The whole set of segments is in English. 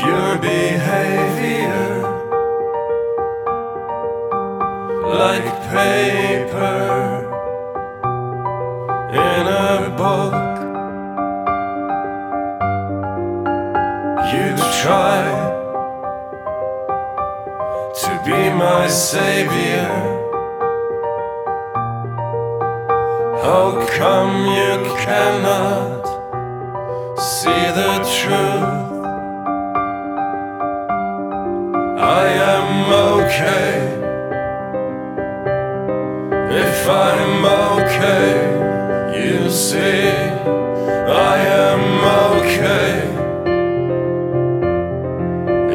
your behavior like paper in a book. You try to be my savior. How come you cannot see the truth? Okay if I'm okay. You see, I am okay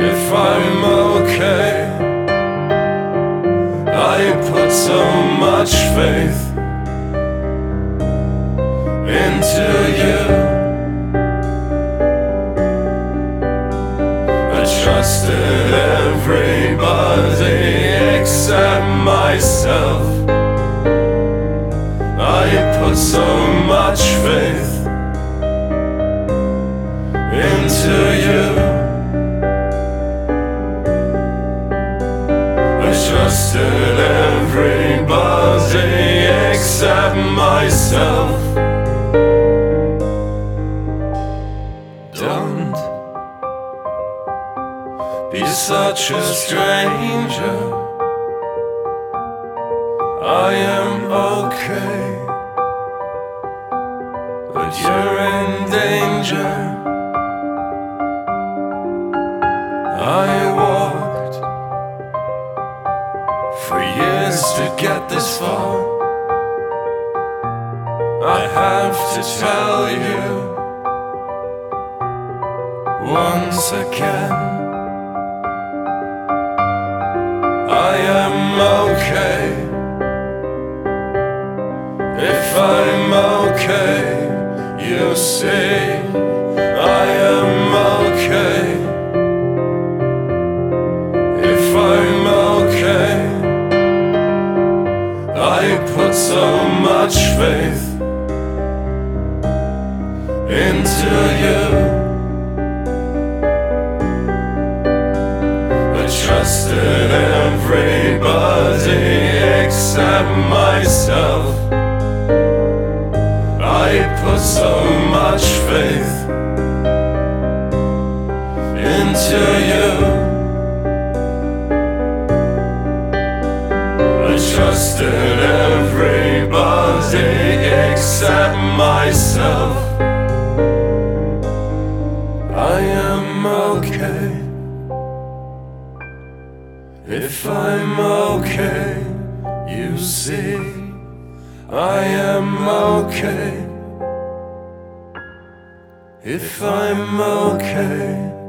if I'm okay. I put so much faith myself. I put so much faith into you. I trusted everybody except myself. Don't be such a stranger. I am okay, but you're in danger. I walked for years to get this far. I have to tell you once again. Okay. You see, I am okay if I'm okay. I put so much faith into you. I trusted everybody except myself. I put so much faith into you. I trusted everybody except myself. I am okay. If I'm okay, you see, I am okay. If I'm okay,